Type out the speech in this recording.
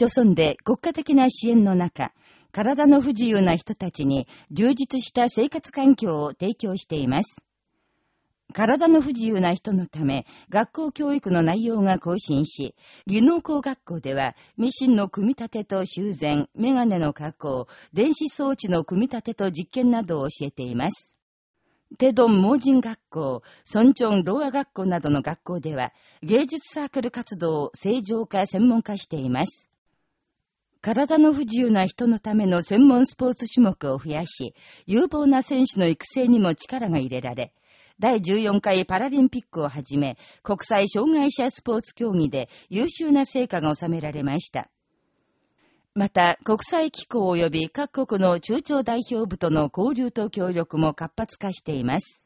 朝村で国家的な支援の中、体の不自由な人たちに充実した生活環境を提供しています。体の不自由な人のため、学校教育の内容が更新し、技能工学校では、ミシンの組み立てと修繕、メガネの加工、電子装置の組み立てと実験などを教えています。テドン盲人学校、ソンチョンロア学校などの学校では、芸術サークル活動を正常化、専門化しています。体の不自由な人のための専門スポーツ種目を増やし、有望な選手の育成にも力が入れられ、第14回パラリンピックをはじめ、国際障害者スポーツ競技で優秀な成果が収められました。また、国際機構及び各国の中朝代表部との交流と協力も活発化しています。